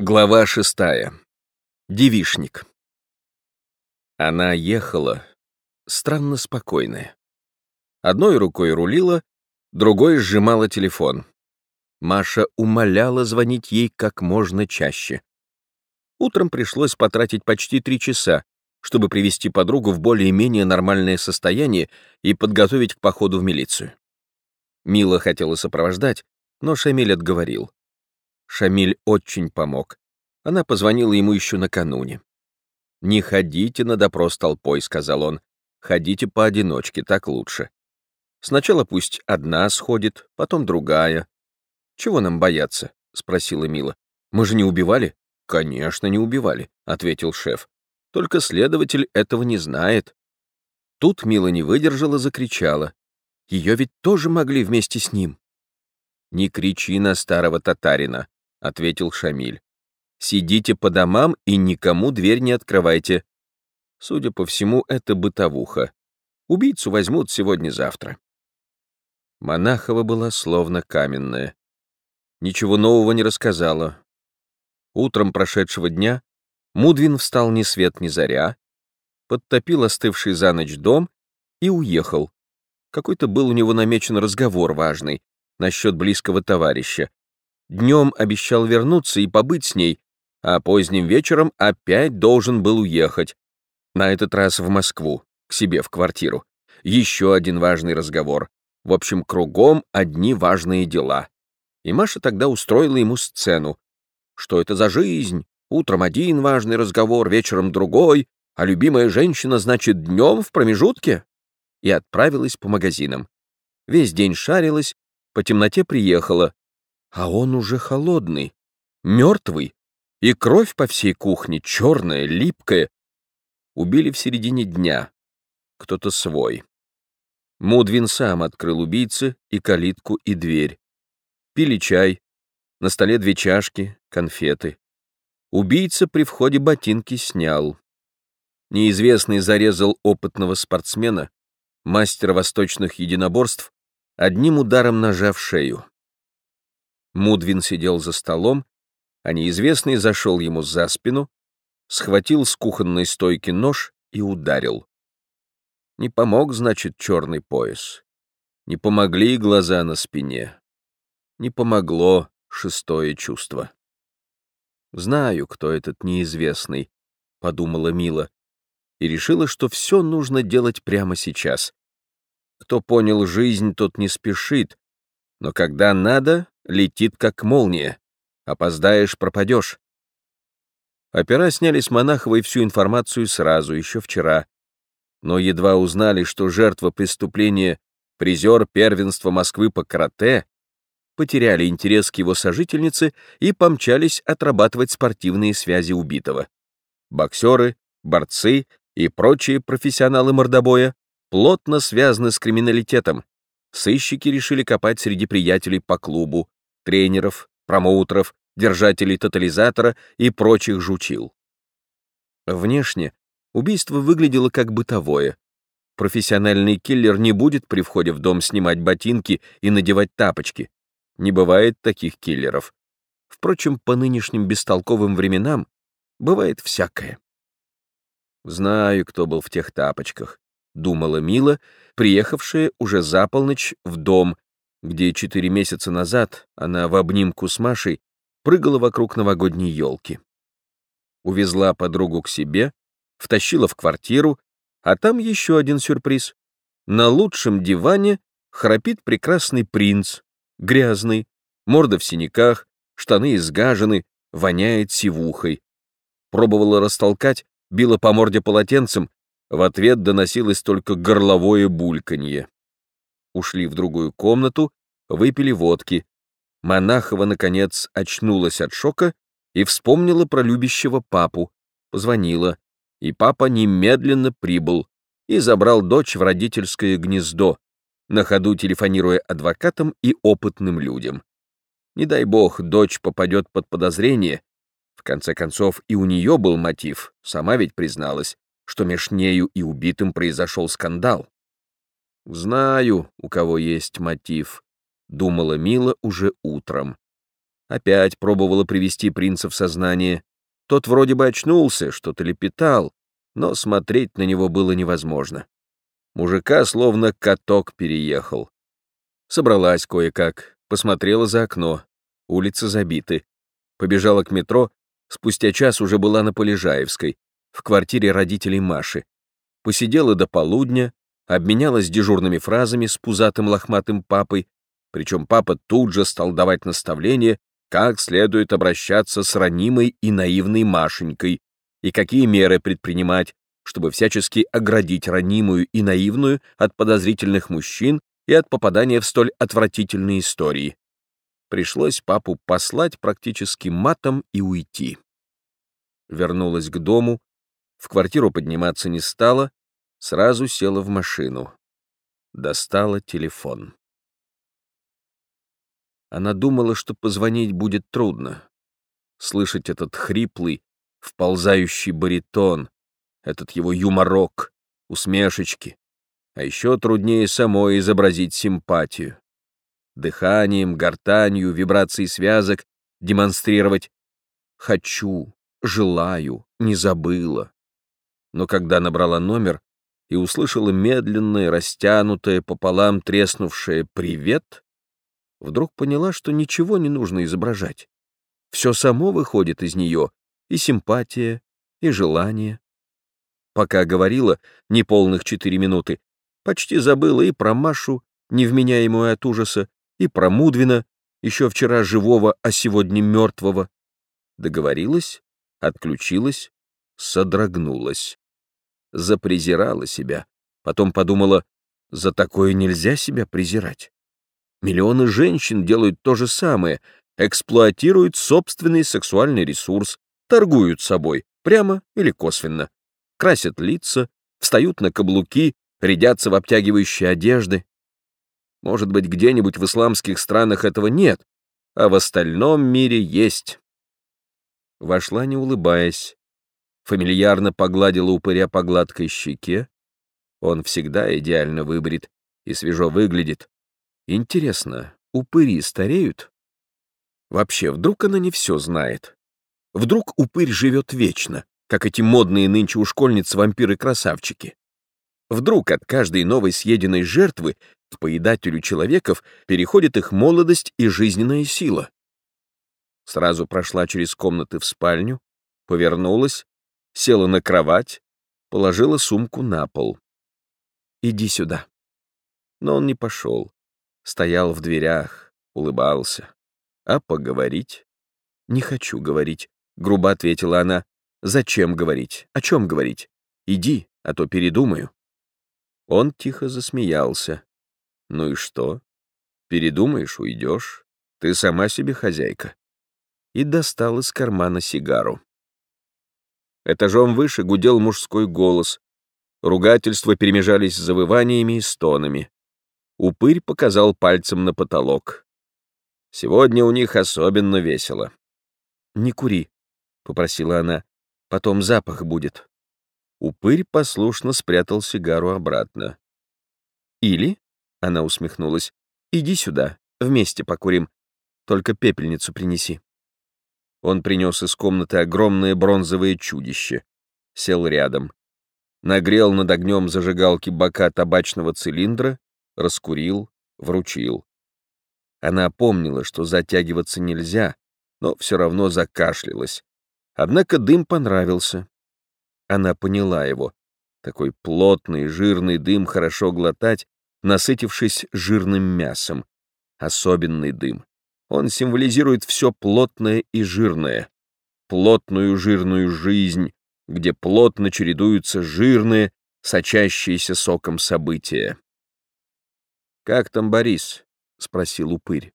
Глава шестая. Девишник. Она ехала, странно спокойная. Одной рукой рулила, другой сжимала телефон. Маша умоляла звонить ей как можно чаще. Утром пришлось потратить почти три часа, чтобы привести подругу в более-менее нормальное состояние и подготовить к походу в милицию. Мила хотела сопровождать, но Шамиль отговорил. Шамиль очень помог. Она позвонила ему еще накануне. «Не ходите на допрос толпой», — сказал он. «Ходите поодиночке, так лучше. Сначала пусть одна сходит, потом другая». «Чего нам бояться?» — спросила Мила. «Мы же не убивали?» «Конечно, не убивали», — ответил шеф. «Только следователь этого не знает». Тут Мила не выдержала, закричала. Ее ведь тоже могли вместе с ним. «Не кричи на старого татарина», — ответил Шамиль. «Сидите по домам и никому дверь не открывайте». Судя по всему, это бытовуха. Убийцу возьмут сегодня-завтра. Монахова была словно каменная. Ничего нового не рассказала. Утром прошедшего дня Мудвин встал ни свет ни заря, подтопил остывший за ночь дом и уехал. Какой-то был у него намечен разговор важный насчет близкого товарища, Днем обещал вернуться и побыть с ней, а поздним вечером опять должен был уехать. На этот раз в Москву, к себе в квартиру. Еще один важный разговор. В общем, кругом одни важные дела. И Маша тогда устроила ему сцену. Что это за жизнь? Утром один важный разговор, вечером другой, а любимая женщина, значит, днем в промежутке? И отправилась по магазинам. Весь день шарилась, по темноте приехала, а он уже холодный, мертвый, и кровь по всей кухне черная, липкая. Убили в середине дня. Кто-то свой. Мудвин сам открыл убийце и калитку, и дверь. Пили чай. На столе две чашки, конфеты. Убийца при входе ботинки снял. Неизвестный зарезал опытного спортсмена, мастера восточных единоборств, одним ударом ножа в шею. Мудвин сидел за столом, а неизвестный зашел ему за спину, схватил с кухонной стойки нож и ударил. Не помог, значит, черный пояс. Не помогли глаза на спине. Не помогло шестое чувство. «Знаю, кто этот неизвестный», — подумала Мила, и решила, что все нужно делать прямо сейчас. Кто понял жизнь, тот не спешит, но когда надо, летит как молния. Опоздаешь — пропадешь. Опера сняли с Монаховой всю информацию сразу, еще вчера. Но едва узнали, что жертва преступления — призер первенства Москвы по карате, потеряли интерес к его сожительнице и помчались отрабатывать спортивные связи убитого. Боксеры, борцы и прочие профессионалы мордобоя плотно связаны с криминалитетом. Сыщики решили копать среди приятелей по клубу, тренеров, промоутеров, держателей тотализатора и прочих жучил. Внешне убийство выглядело как бытовое. Профессиональный киллер не будет при входе в дом снимать ботинки и надевать тапочки. Не бывает таких киллеров. Впрочем, по нынешним бестолковым временам бывает всякое. Знаю, кто был в тех тапочках, думала Мила, приехавшая уже за полночь в дом где четыре месяца назад она в обнимку с Машей прыгала вокруг новогодней елки. Увезла подругу к себе, втащила в квартиру, а там еще один сюрприз. На лучшем диване храпит прекрасный принц, грязный, морда в синяках, штаны изгажены, воняет сивухой. Пробовала растолкать, била по морде полотенцем, в ответ доносилось только горловое бульканье ушли в другую комнату, выпили водки. Монахова, наконец, очнулась от шока и вспомнила про любящего папу, позвонила, и папа немедленно прибыл и забрал дочь в родительское гнездо, на ходу телефонируя адвокатам и опытным людям. Не дай бог, дочь попадет под подозрение. В конце концов, и у нее был мотив, сама ведь призналась, что меж нею и убитым произошел скандал. «Знаю, у кого есть мотив», — думала Мила уже утром. Опять пробовала привести принца в сознание. Тот вроде бы очнулся, что-то лепетал, но смотреть на него было невозможно. Мужика словно каток переехал. Собралась кое-как, посмотрела за окно. Улицы забиты. Побежала к метро, спустя час уже была на Полежаевской, в квартире родителей Маши. Посидела до полудня, обменялась дежурными фразами с пузатым лохматым папой, причем папа тут же стал давать наставления, как следует обращаться с ранимой и наивной Машенькой и какие меры предпринимать, чтобы всячески оградить ранимую и наивную от подозрительных мужчин и от попадания в столь отвратительные истории. Пришлось папу послать практически матом и уйти. Вернулась к дому, в квартиру подниматься не стала, сразу села в машину. Достала телефон. Она думала, что позвонить будет трудно. Слышать этот хриплый, вползающий баритон, этот его юморок, усмешечки. А еще труднее самой изобразить симпатию. Дыханием, гортанью, вибрацией связок демонстрировать «хочу», «желаю», «не забыла». Но когда набрала номер и услышала медленное, растянутое, пополам треснувшее «привет», вдруг поняла, что ничего не нужно изображать. Все само выходит из нее, и симпатия, и желание. Пока говорила неполных четыре минуты, почти забыла и про Машу, невменяемую от ужаса, и про Мудвина, еще вчера живого, а сегодня мертвого. Договорилась, отключилась, содрогнулась. Запрезирала себя, потом подумала, за такое нельзя себя презирать. Миллионы женщин делают то же самое, эксплуатируют собственный сексуальный ресурс, торгуют собой, прямо или косвенно, красят лица, встают на каблуки, рядятся в обтягивающие одежды. Может быть, где-нибудь в исламских странах этого нет, а в остальном мире есть. Вошла, не улыбаясь, фамильярно погладила упыря по гладкой щеке. Он всегда идеально выбрит и свежо выглядит, Интересно, упыри стареют? Вообще, вдруг она не все знает? Вдруг упырь живет вечно, как эти модные нынче у школьниц вампиры-красавчики? Вдруг от каждой новой съеденной жертвы к поедателю человеков переходит их молодость и жизненная сила? Сразу прошла через комнаты в спальню, повернулась, села на кровать, положила сумку на пол. «Иди сюда». Но он не пошел стоял в дверях, улыбался. А поговорить? Не хочу говорить, грубо ответила она. Зачем говорить? О чем говорить? Иди, а то передумаю. Он тихо засмеялся. Ну и что? Передумаешь, уйдешь. Ты сама себе хозяйка. И достал из кармана сигару. Этажом выше гудел мужской голос. Ругательства перемежались с завываниями и стонами. Упырь показал пальцем на потолок. Сегодня у них особенно весело. «Не кури», — попросила она, — «потом запах будет». Упырь послушно спрятал сигару обратно. «Или», — она усмехнулась, — «иди сюда, вместе покурим, только пепельницу принеси». Он принес из комнаты огромное бронзовое чудище, сел рядом, нагрел над огнем зажигалки бока табачного цилиндра раскурил, вручил. Она помнила, что затягиваться нельзя, но все равно закашлялась. Однако дым понравился. Она поняла его. Такой плотный, жирный дым хорошо глотать, насытившись жирным мясом. Особенный дым. Он символизирует все плотное и жирное. Плотную жирную жизнь, где плотно чередуются жирные, сочащиеся соком события. «Как там Борис?» — спросил упырь.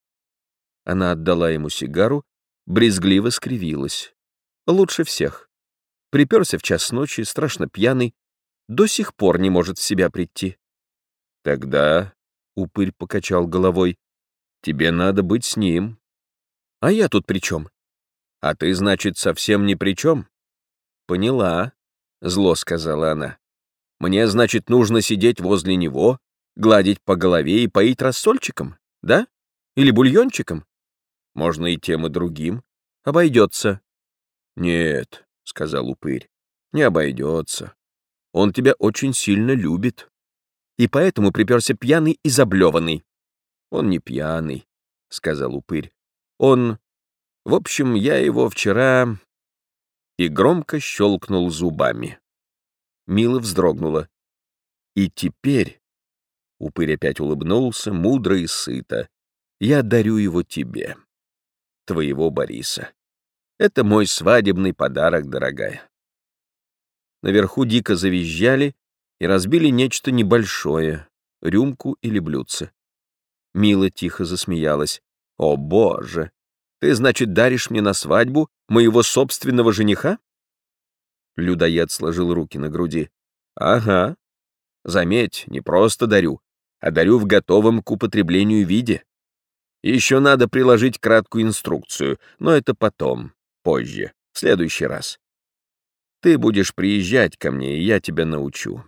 Она отдала ему сигару, брезгливо скривилась. «Лучше всех. Приперся в час ночи, страшно пьяный, до сих пор не может в себя прийти». «Тогда...» — упырь покачал головой. «Тебе надо быть с ним». «А я тут при чем?» «А ты, значит, совсем ни при чем?» «Поняла», — зло сказала она. «Мне, значит, нужно сидеть возле него, Гладить по голове и поить рассольчиком, да? Или бульончиком? Можно и тем, и другим. Обойдется. Нет, — сказал упырь, — не обойдется. Он тебя очень сильно любит. И поэтому приперся пьяный и заблеванный. Он не пьяный, — сказал упырь. Он... В общем, я его вчера... И громко щелкнул зубами. Мила вздрогнула. И теперь... Упырь опять улыбнулся, мудро и сыто. Я дарю его тебе, твоего Бориса. Это мой свадебный подарок, дорогая. Наверху дико завизжали и разбили нечто небольшое, рюмку или блюдце. Мила тихо засмеялась. «О, боже! Ты, значит, даришь мне на свадьбу моего собственного жениха?» Людоед сложил руки на груди. «Ага. Заметь, не просто дарю, а дарю в готовом к употреблению виде. Еще надо приложить краткую инструкцию, но это потом, позже, в следующий раз. Ты будешь приезжать ко мне, и я тебя научу».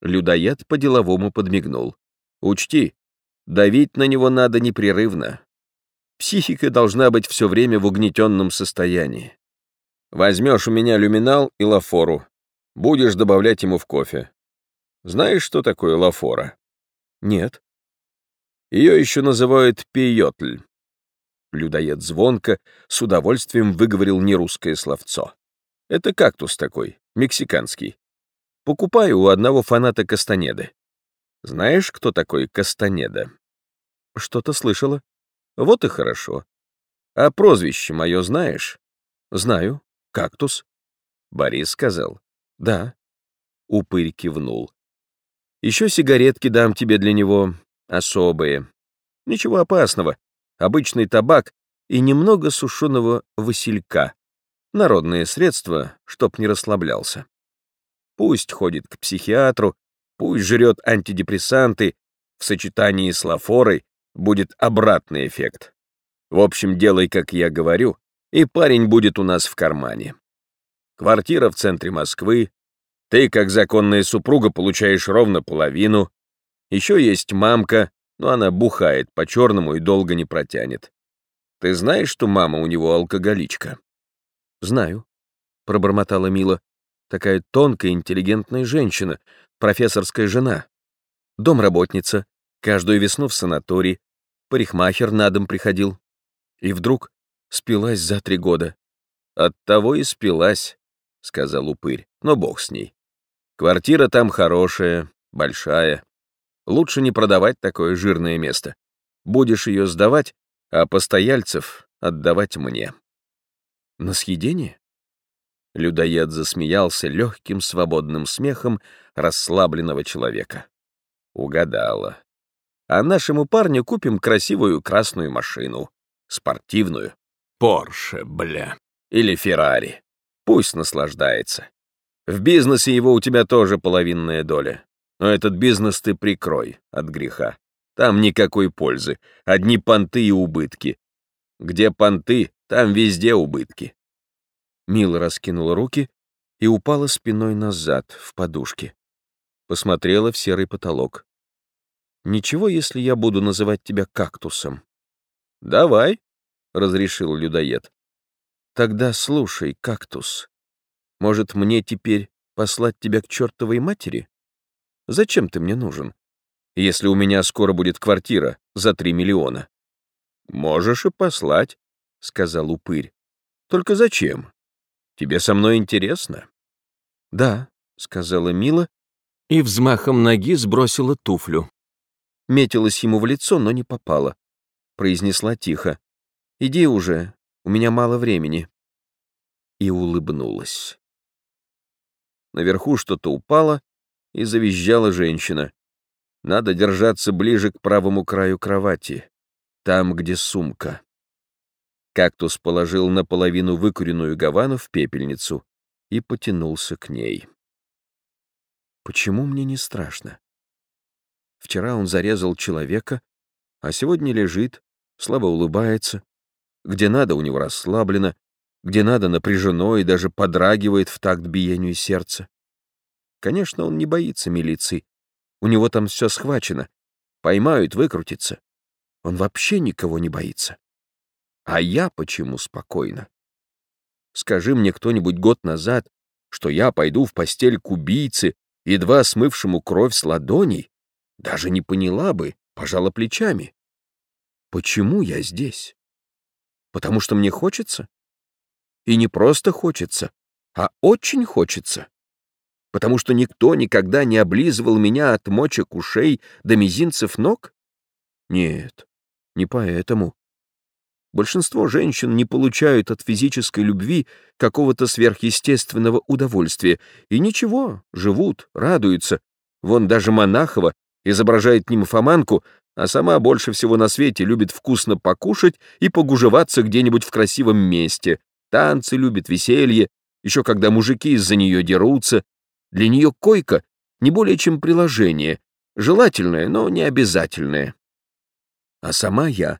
Людоед по-деловому подмигнул. «Учти, давить на него надо непрерывно. Психика должна быть все время в угнетенном состоянии. Возьмешь у меня люминал и лафору, будешь добавлять ему в кофе. Знаешь, что такое лафора? Нет. Ее еще называют пейотль. Людоед звонко, с удовольствием выговорил нерусское словцо. Это кактус такой, мексиканский. Покупаю у одного фаната Кастанеды. Знаешь, кто такой Кастанеда? Что-то слышала. Вот и хорошо. А прозвище мое знаешь? Знаю. Кактус. Борис сказал. Да. Упырь кивнул. Еще сигаретки дам тебе для него, особые. Ничего опасного, обычный табак и немного сушеного василька. Народные средства, чтоб не расслаблялся. Пусть ходит к психиатру, пусть жрет антидепрессанты, в сочетании с лафорой будет обратный эффект. В общем, делай, как я говорю, и парень будет у нас в кармане. Квартира в центре Москвы, ты, как законная супруга, получаешь ровно половину, еще есть мамка, но она бухает по-черному и долго не протянет. Ты знаешь, что мама у него алкоголичка? Знаю, пробормотала Мила. Такая тонкая, интеллигентная женщина, профессорская жена. Домработница, каждую весну в санатории, парикмахер на дом приходил. И вдруг спилась за три года. Оттого и спилась, сказал упырь, но бог с ней. Квартира там хорошая, большая, Лучше не продавать такое жирное место. Будешь ее сдавать, а постояльцев отдавать мне. На съедение? Людоед засмеялся легким свободным смехом расслабленного человека. Угадала. А нашему парню купим красивую красную машину. Спортивную. Порше, бля. Или Феррари. Пусть наслаждается. В бизнесе его у тебя тоже половинная доля. Но этот бизнес ты прикрой от греха. Там никакой пользы, одни понты и убытки. Где понты, там везде убытки. Мила раскинула руки и упала спиной назад, в подушке. Посмотрела в серый потолок. «Ничего, если я буду называть тебя кактусом?» «Давай», — разрешил людоед. «Тогда слушай, кактус. Может, мне теперь послать тебя к чертовой матери?» Зачем ты мне нужен, если у меня скоро будет квартира за три миллиона? Можешь и послать, — сказал упырь. Только зачем? Тебе со мной интересно? Да, — сказала Мила и взмахом ноги сбросила туфлю. Метилась ему в лицо, но не попала. Произнесла тихо. «Иди уже, у меня мало времени». И улыбнулась. Наверху что-то упало, и завизжала женщина. Надо держаться ближе к правому краю кровати, там, где сумка. Кактус положил наполовину выкуренную гавану в пепельницу и потянулся к ней. Почему мне не страшно? Вчера он зарезал человека, а сегодня лежит, слабо улыбается. Где надо, у него расслаблено, где надо, напряжено и даже подрагивает в такт биению сердца. Конечно, он не боится милиции. У него там все схвачено. Поймают, выкрутится. Он вообще никого не боится. А я почему спокойно? Скажи мне кто-нибудь год назад, что я пойду в постель к убийце, едва смывшему кровь с ладоней, даже не поняла бы, пожала плечами. Почему я здесь? Потому что мне хочется? И не просто хочется, а очень хочется. Потому что никто никогда не облизывал меня от мочек ушей до мизинцев ног? Нет, не поэтому. Большинство женщин не получают от физической любви какого-то сверхъестественного удовольствия. И ничего, живут, радуются. Вон даже Монахова изображает нимфоманку, а сама больше всего на свете любит вкусно покушать и погужеваться где-нибудь в красивом месте. Танцы любит, веселье, еще когда мужики из-за нее дерутся. Для нее койка не более чем приложение, желательное, но не обязательное. А сама я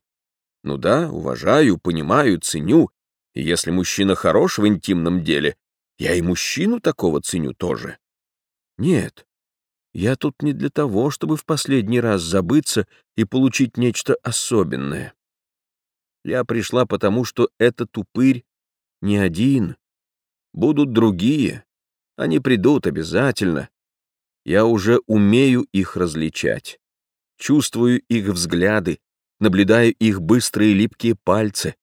ну да, уважаю, понимаю, ценю. И если мужчина хорош в интимном деле, я и мужчину такого ценю тоже. Нет, я тут не для того, чтобы в последний раз забыться и получить нечто особенное. Я пришла потому, что этот упырь не один. Будут другие. Они придут обязательно. Я уже умею их различать. Чувствую их взгляды, наблюдаю их быстрые липкие пальцы.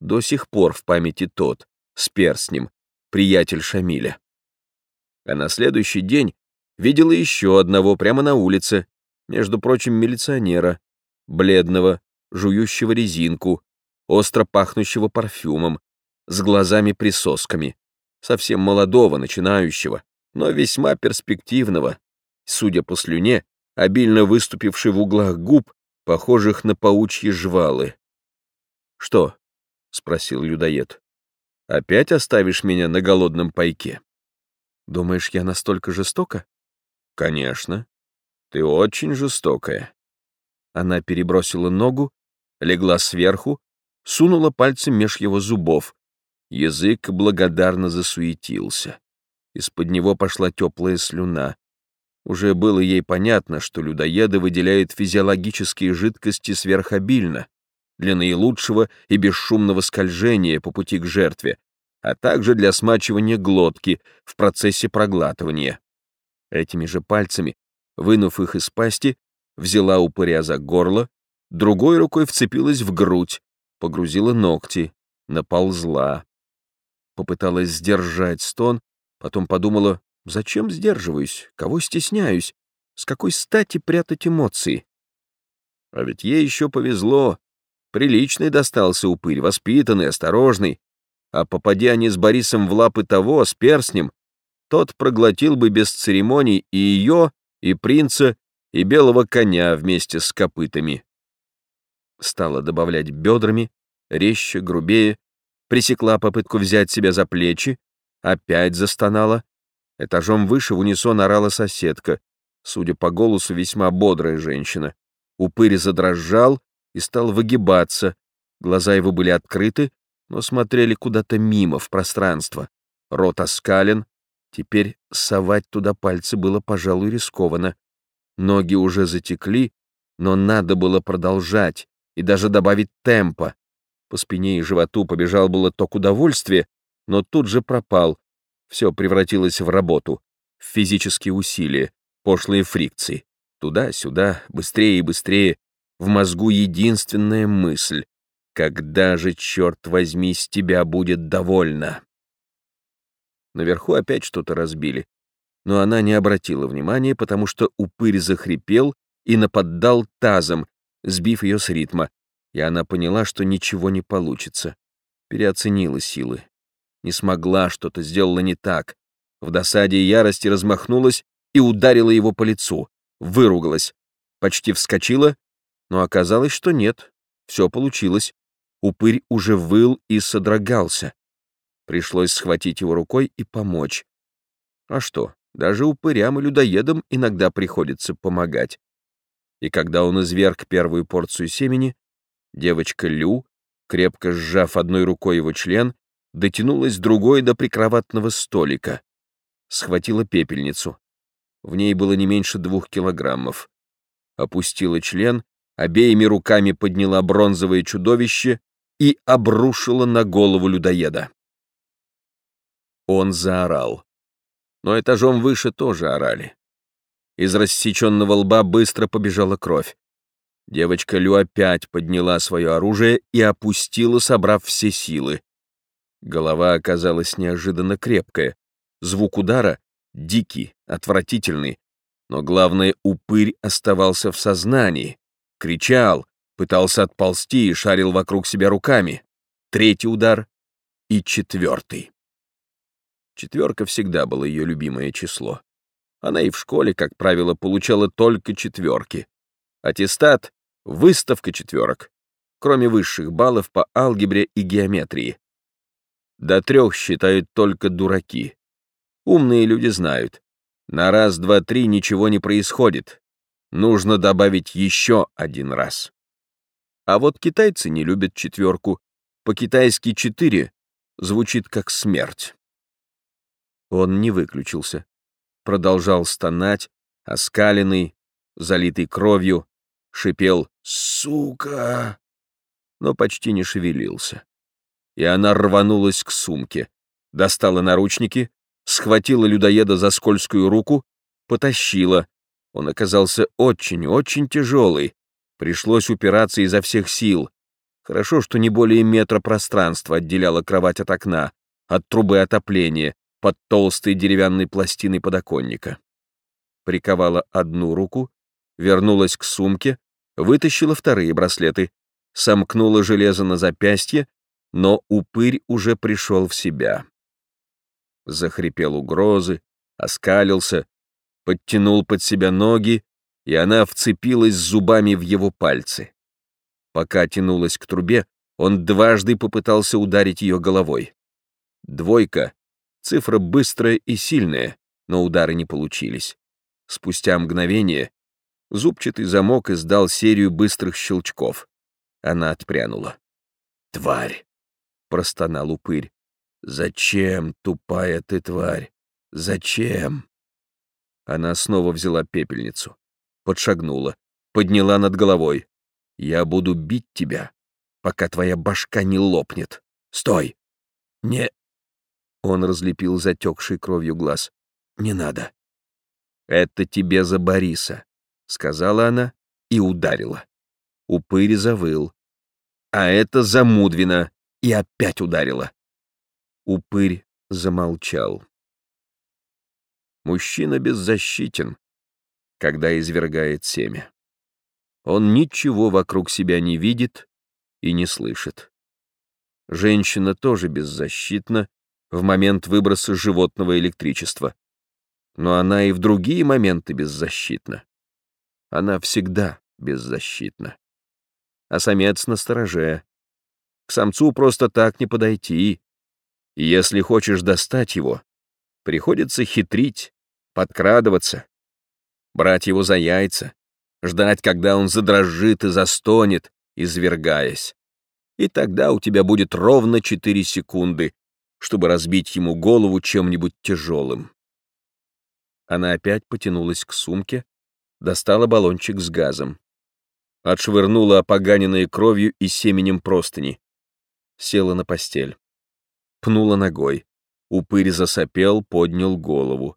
До сих пор в памяти тот, с перстнем, приятель Шамиля. А на следующий день видела еще одного прямо на улице, между прочим, милиционера, бледного, жующего резинку, остро пахнущего парфюмом, с глазами-присосками, совсем молодого, начинающего, но весьма перспективного, судя по слюне, обильно выступившей в углах губ похожих на паучьи жвалы. «Что?» — спросил людоед. «Опять оставишь меня на голодном пайке?» «Думаешь, я настолько жестока?» «Конечно. Ты очень жестокая». Она перебросила ногу, легла сверху, сунула пальцем меж его зубов. Язык благодарно засуетился. Из-под него пошла теплая слюна. Уже было ей понятно, что людоеды выделяют физиологические жидкости сверхобильно для наилучшего и бесшумного скольжения по пути к жертве, а также для смачивания глотки в процессе проглатывания. Этими же пальцами, вынув их из пасти, взяла упыря за горло, другой рукой вцепилась в грудь, погрузила ногти, наползла. Попыталась сдержать стон, потом подумала, Зачем сдерживаюсь? Кого стесняюсь? С какой стати прятать эмоции? А ведь ей еще повезло. Приличный достался упырь, воспитанный, осторожный. А попади они с Борисом в лапы того, с перстнем, тот проглотил бы без церемоний и ее, и принца, и белого коня вместе с копытами. Стала добавлять бедрами, резче, грубее, пресекла попытку взять себя за плечи, опять застонала, Этажом выше в унисон орала соседка, судя по голосу, весьма бодрая женщина. Упырь задрожал и стал выгибаться. Глаза его были открыты, но смотрели куда-то мимо, в пространство. Рот оскален. Теперь совать туда пальцы было, пожалуй, рискованно. Ноги уже затекли, но надо было продолжать и даже добавить темпа. По спине и животу побежал было ток удовольствия, но тут же пропал, все превратилось в работу, в физические усилия, пошлые фрикции. Туда-сюда, быстрее и быстрее. В мозгу единственная мысль. Когда же, черт возьми, с тебя будет довольно? Наверху опять что-то разбили. Но она не обратила внимания, потому что упырь захрипел и наподдал тазом, сбив ее с ритма, и она поняла, что ничего не получится. Переоценила силы не смогла, что-то сделала не так. В досаде и ярости размахнулась и ударила его по лицу, выругалась, почти вскочила, но оказалось, что нет, все получилось. Упырь уже выл и содрогался. Пришлось схватить его рукой и помочь. А что, даже упырям и людоедам иногда приходится помогать. И когда он изверг первую порцию семени, девочка Лю, крепко сжав одной рукой его член, дотянулась другой до прикроватного столика, схватила пепельницу. В ней было не меньше двух килограммов. Опустила член, обеими руками подняла бронзовое чудовище, и обрушила на голову людоеда. Он заорал. Но этажом выше тоже орали. Из рассеченного лба быстро побежала кровь. Девочка Лю опять подняла свое оружие и опустила, собрав все силы. Голова оказалась неожиданно крепкая. Звук удара — дикий, отвратительный. Но главное, упырь оставался в сознании. Кричал, пытался отползти и шарил вокруг себя руками. Третий удар и четвертый. Четверка всегда было ее любимое число. Она и в школе, как правило, получала только четверки. Аттестат — выставка четверок, кроме высших баллов по алгебре и геометрии. До трех считают только дураки. Умные люди знают. На раз, два, три ничего не происходит. Нужно добавить еще один раз. А вот китайцы не любят четверку. По-китайски четыре звучит как смерть. Он не выключился. Продолжал стонать, оскаленный, залитый кровью, шипел «Сука!», но почти не шевелился. И она рванулась к сумке, достала наручники, схватила людоеда за скользкую руку, потащила. Он оказался очень-очень тяжелый. Пришлось упираться изо всех сил. Хорошо, что не более метра пространства отделяла кровать от окна, от трубы отопления, под толстой деревянной пластиной подоконника. Приковала одну руку, вернулась к сумке, вытащила вторые браслеты, сомкнула железо на запястье, но упырь уже пришел в себя. Захрипел угрозы, оскалился, подтянул под себя ноги, и она вцепилась зубами в его пальцы. Пока тянулась к трубе, он дважды попытался ударить ее головой. Двойка Цифра быстрая и сильная, но удары не получились. Спустя мгновение зубчатый замок издал серию быстрых щелчков. Она отпрянула. «Тварь!» — простонал упырь. «Зачем, тупая ты тварь? Зачем?» Она снова взяла пепельницу, подшагнула, подняла над головой. «Я буду бить тебя, пока твоя башка не лопнет. Стой! Не он разлепил затекший кровью глаз. «Не надо». «Это тебе за Бориса», — сказала она и ударила. Упырь завыл. «А это за Мудвина» и опять ударила. Упырь замолчал. Мужчина беззащитен, когда извергает семя. Он ничего вокруг себя не видит и не слышит. Женщина тоже беззащитна, в момент выброса животного электричества. Но она и в другие моменты беззащитна. Она всегда беззащитна. А самец настороже. К самцу просто так не подойти. И если хочешь достать его, приходится хитрить, подкрадываться, брать его за яйца, ждать, когда он задрожит и застонет, извергаясь. И тогда у тебя будет ровно 4 секунды, чтобы разбить ему голову чем-нибудь тяжелым. Она опять потянулась к сумке, достала баллончик с газом. Отшвырнула опоганенные кровью и семенем простыни. Села на постель. Пнула ногой. Упырь засопел, поднял голову.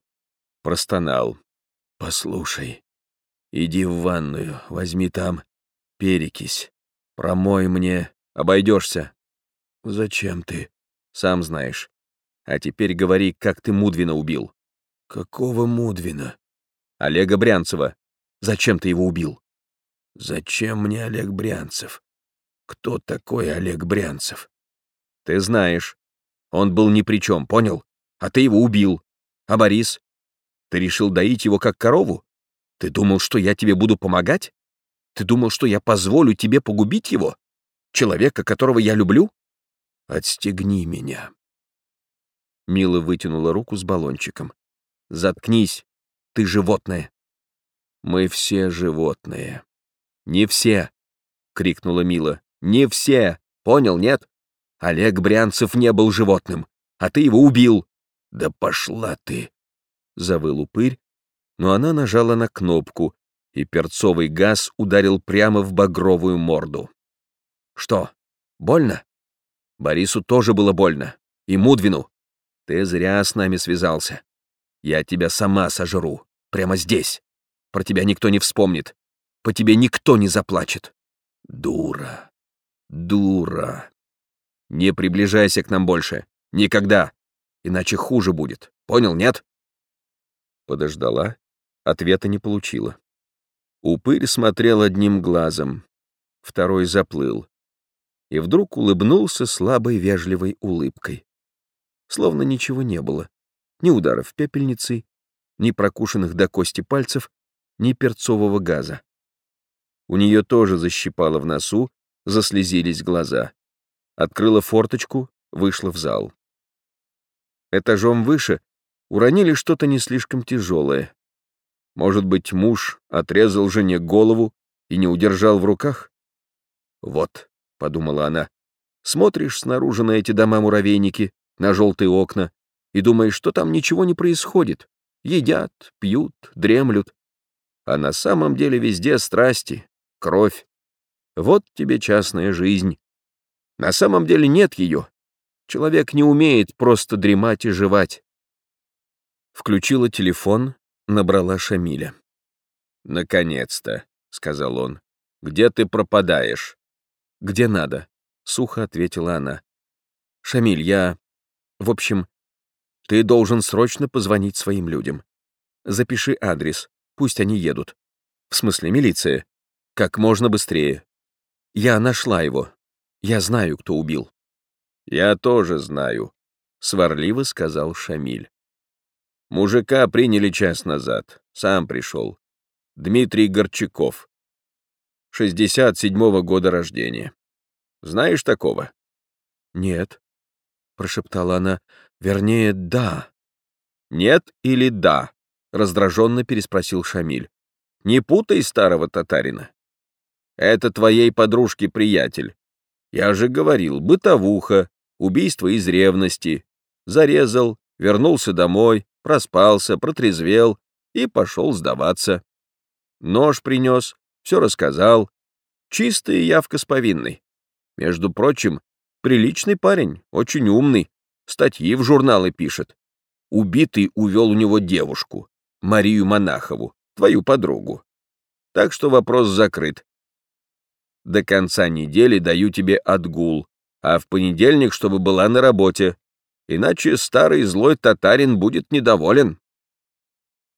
Простонал. «Послушай, иди в ванную, возьми там перекись. Промой мне, обойдешься». «Зачем ты?» Сам знаешь. А теперь говори, как ты Мудвина убил. Какого Мудвина? Олега Брянцева. Зачем ты его убил? Зачем мне Олег Брянцев? Кто такой Олег Брянцев? Ты знаешь. Он был ни при чем, понял? А ты его убил. А Борис? Ты решил доить его как корову? Ты думал, что я тебе буду помогать? Ты думал, что я позволю тебе погубить его? Человека, которого я люблю? Отстегни меня. Мила вытянула руку с баллончиком. Заткнись, ты животное. Мы все животные. Не все, крикнула Мила. Не все. Понял, нет? Олег Брянцев не был животным, а ты его убил. Да пошла ты, завыл упырь, но она нажала на кнопку, и перцовый газ ударил прямо в багровую морду. Что, больно? Борису тоже было больно. И Мудвину. Ты зря с нами связался. Я тебя сама сожру. Прямо здесь. Про тебя никто не вспомнит. По тебе никто не заплачет. Дура. Дура. Не приближайся к нам больше. Никогда. Иначе хуже будет. Понял, нет? Подождала. Ответа не получила. Упырь смотрел одним глазом. Второй заплыл. И вдруг улыбнулся слабой вежливой улыбкой. Словно ничего не было. Ни ударов пепельницей, ни прокушенных до кости пальцев, ни перцового газа. У нее тоже защипало в носу, заслезились глаза. Открыла форточку, вышла в зал. Этажом выше уронили что-то не слишком тяжелое. Может быть, муж отрезал жене голову и не удержал в руках? Вот, — подумала она, — смотришь снаружи на эти дома-муравейники, на желтые окна, и думаешь, что там ничего не происходит. Едят, пьют, дремлют. А на самом деле везде страсти, кровь. Вот тебе частная жизнь. На самом деле нет ее. Человек не умеет просто дремать и жевать. Включила телефон, набрала Шамиля. «Наконец-то», — сказал он. «Где ты пропадаешь?» «Где надо», — сухо ответила она. «Шамиль, я... В общем, ты должен срочно позвонить своим людям. Запиши адрес, пусть они едут. В смысле, милиция. Как можно быстрее. Я нашла его. Я знаю, кто убил». «Я тоже знаю», — сварливо сказал Шамиль. Мужика приняли час назад. Сам пришел. Дмитрий Горчаков. 67-го года рождения. Знаешь такого? Нет, прошептала она. Вернее, да. Нет или да? Раздраженно переспросил Шамиль. Не путай старого татарина. Это твоей подружки приятель. Я же говорил, бытовуха, убийство из ревности. Зарезал, вернулся домой, проспался, протрезвел и пошел сдаваться. Нож принес, все рассказал. Чистая явка с повинной. Между прочим, приличный парень, очень умный, статьи в журналы пишет. Убитый увел у него девушку, Марию Монахову, твою подругу. Так что вопрос закрыт. До конца недели даю тебе отгул, а в понедельник, чтобы была на работе, иначе старый злой татарин будет недоволен.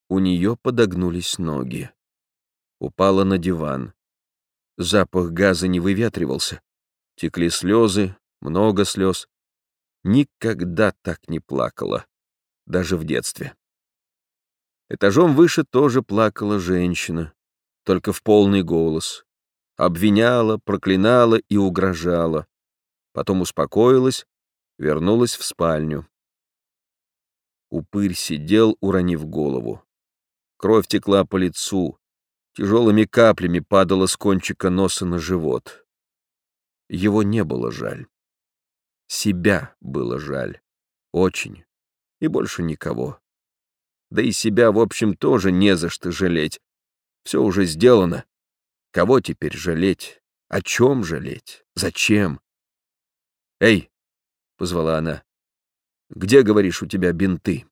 У нее подогнулись ноги. Упала на диван. Запах газа не выветривался. Текли слезы, много слез. Никогда так не плакала, даже в детстве. Этажом выше тоже плакала женщина, только в полный голос. Обвиняла, проклинала и угрожала. Потом успокоилась вернулась в спальню. Упырь сидел, уронив голову. Кровь текла по лицу, тяжелыми каплями падала с кончика носа на живот. Его не было жаль. Себя было жаль. Очень. И больше никого. Да и себя, в общем, тоже не за что жалеть. Все уже сделано. Кого теперь жалеть? О чем жалеть? Зачем? Эй, — позвала она. «Где, говоришь, у тебя бинты?»